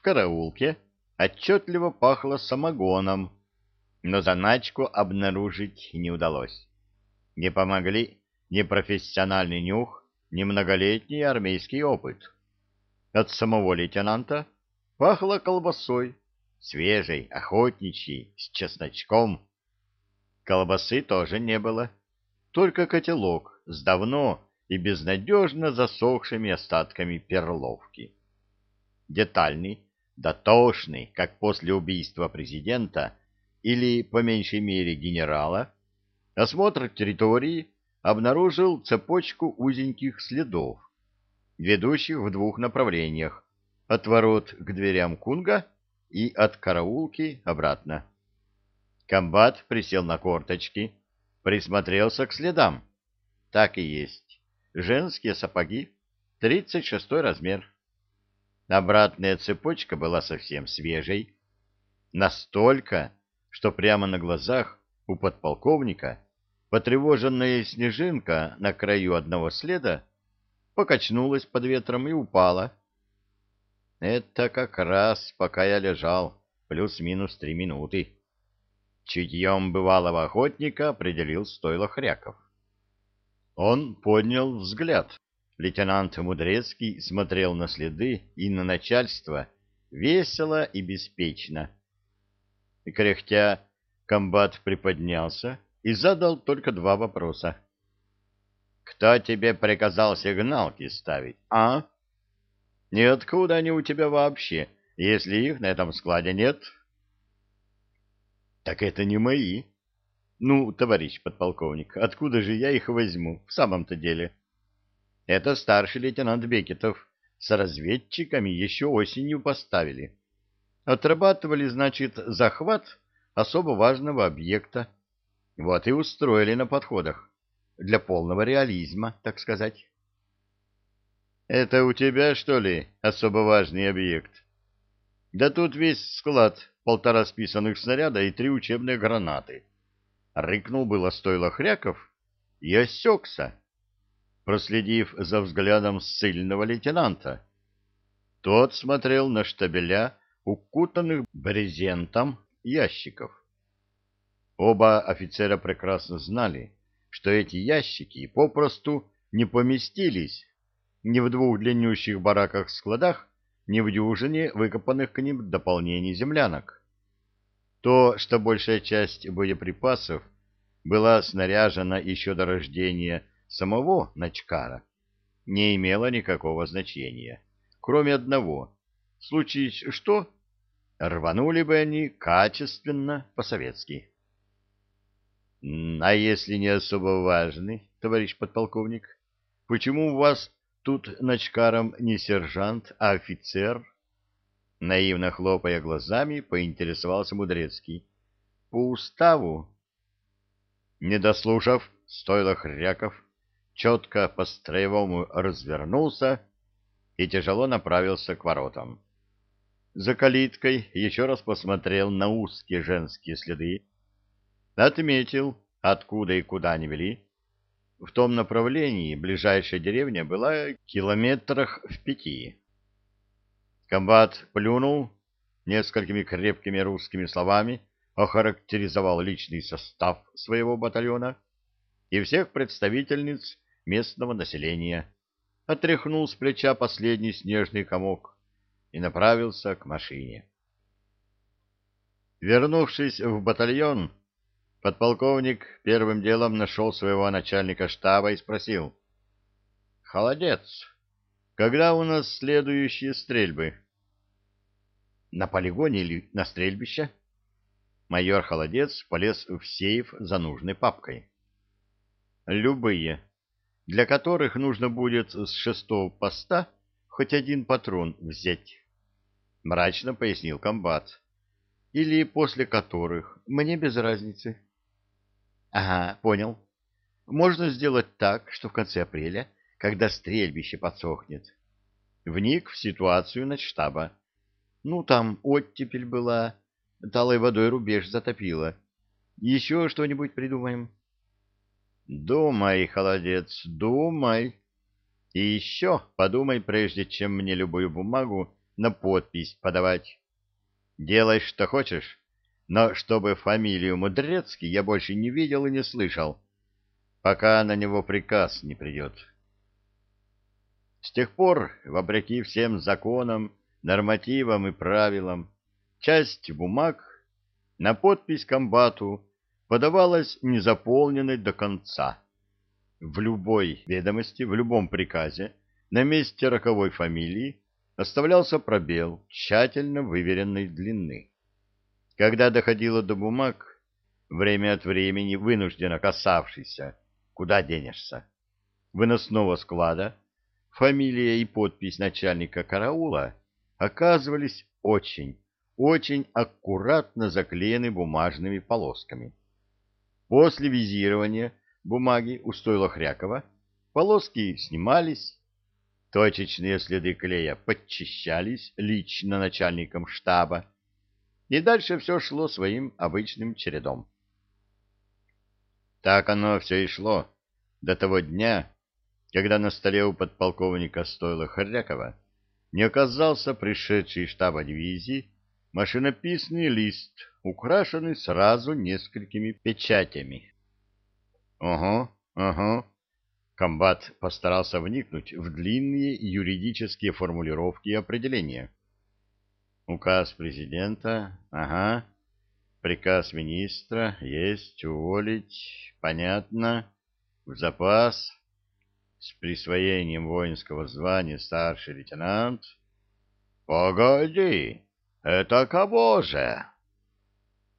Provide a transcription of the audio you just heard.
В караулке отчетливо пахло самогоном, но заначку обнаружить не удалось. Не помогли ни профессиональный нюх, ни многолетний армейский опыт. От самого лейтенанта пахло колбасой, свежей, охотничьей, с чесночком. Колбасы тоже не было, только котелок с давно и безнадежно засохшими остатками перловки. Детальный, дотошный, как после убийства президента или, по меньшей мере, генерала, осмотр территории обнаружил цепочку узеньких следов, ведущих в двух направлениях, от ворот к дверям Кунга и от караулки обратно. Комбат присел на корточки, присмотрелся к следам. Так и есть. Женские сапоги, 36 размер. Обратная цепочка была совсем свежей. Настолько, что прямо на глазах у подполковника потревоженная снежинка на краю одного следа покачнулась под ветром и упала. Это как раз пока я лежал, плюс-минус три минуты. Чутьем бывалого охотника определил стойло хряков. Он поднял взгляд. Лейтенант Мудрецкий смотрел на следы и на начальство весело и беспечно. И, кряхтя, комбат приподнялся и задал только два вопроса. «Кто тебе приказал сигналки ставить, а?» «Ниоткуда они у тебя вообще, если их на этом складе нет?» «Так это не мои». «Ну, товарищ подполковник, откуда же я их возьму в самом-то деле?» «Это старший лейтенант Бекетов с разведчиками еще осенью поставили. Отрабатывали, значит, захват особо важного объекта. Вот и устроили на подходах. Для полного реализма, так сказать. Это у тебя, что ли, особо важный объект? Да тут весь склад, полтора списанных снаряда и три учебные гранаты. Рыкнул было стойло хряков и осекся, проследив за взглядом ссыльного лейтенанта. Тот смотрел на штабеля укутанных брезентом ящиков. Оба офицера прекрасно знали, что эти ящики попросту не поместились ни в двух длиннющих бараках-складах, ни в дюжине выкопанных к ним дополнений землянок. То, что большая часть боеприпасов была снаряжена еще до рождения самого Начкара, не имело никакого значения, кроме одного. Случае что, рванули бы они качественно по-советски. — А если не особо важный, товарищ подполковник, почему у вас тут ночкаром не сержант, а офицер? Наивно хлопая глазами, поинтересовался Мудрецкий. — По уставу? Не дослушав, стойло Хряков четко по-строевому развернулся и тяжело направился к воротам. За калиткой еще раз посмотрел на узкие женские следы, Отметил, откуда и куда они вели. В том направлении ближайшая деревня была километрах в пяти. Комбат плюнул несколькими крепкими русскими словами, охарактеризовал личный состав своего батальона и всех представительниц местного населения, отряхнул с плеча последний снежный комок и направился к машине. Вернувшись в батальон, Подполковник первым делом нашел своего начальника штаба и спросил. — Холодец, когда у нас следующие стрельбы? — На полигоне или на стрельбище? Майор Холодец полез в сейф за нужной папкой. — Любые, для которых нужно будет с шестого поста хоть один патрон взять, — мрачно пояснил комбат. — Или после которых, мне без разницы. — Ага, понял. Можно сделать так, что в конце апреля, когда стрельбище подсохнет, вник в ситуацию на штаба. Ну, там оттепель была, талой водой рубеж затопило. Еще что-нибудь придумаем? Думай, холодец, думай. И еще подумай, прежде чем мне любую бумагу на подпись подавать. Делай, что хочешь, но чтобы фамилию Мудрецкий я больше не видел и не слышал, пока на него приказ не придет. С тех пор, вопреки всем законам, нормативам и правилам, часть бумаг на подпись комбату подавалась незаполненной до конца. В любой ведомости, в любом приказе на месте роковой фамилии оставлялся пробел тщательно выверенной длины. Когда доходило до бумаг, время от времени вынужденно касавшийся, куда денешься, выносного склада, фамилия и подпись начальника караула оказывались очень, очень аккуратно заклеены бумажными полосками. После визирования бумаги у стойла Хрякова полоски снимались, точечные следы клея подчищались лично начальником штаба, и дальше все шло своим обычным чередом. Так оно все и шло до того дня, когда на столе у подполковника Стойла Хрякова не оказался пришедший штаба дивизии машинописный лист, украшенный сразу несколькими печатями. Ого, ого. Комбат постарался вникнуть в длинные юридические формулировки и определения. Указ президента, ага. Приказ министра, есть, уволить, понятно. В запас, с присвоением воинского звания старший лейтенант. Погоди, это кого же?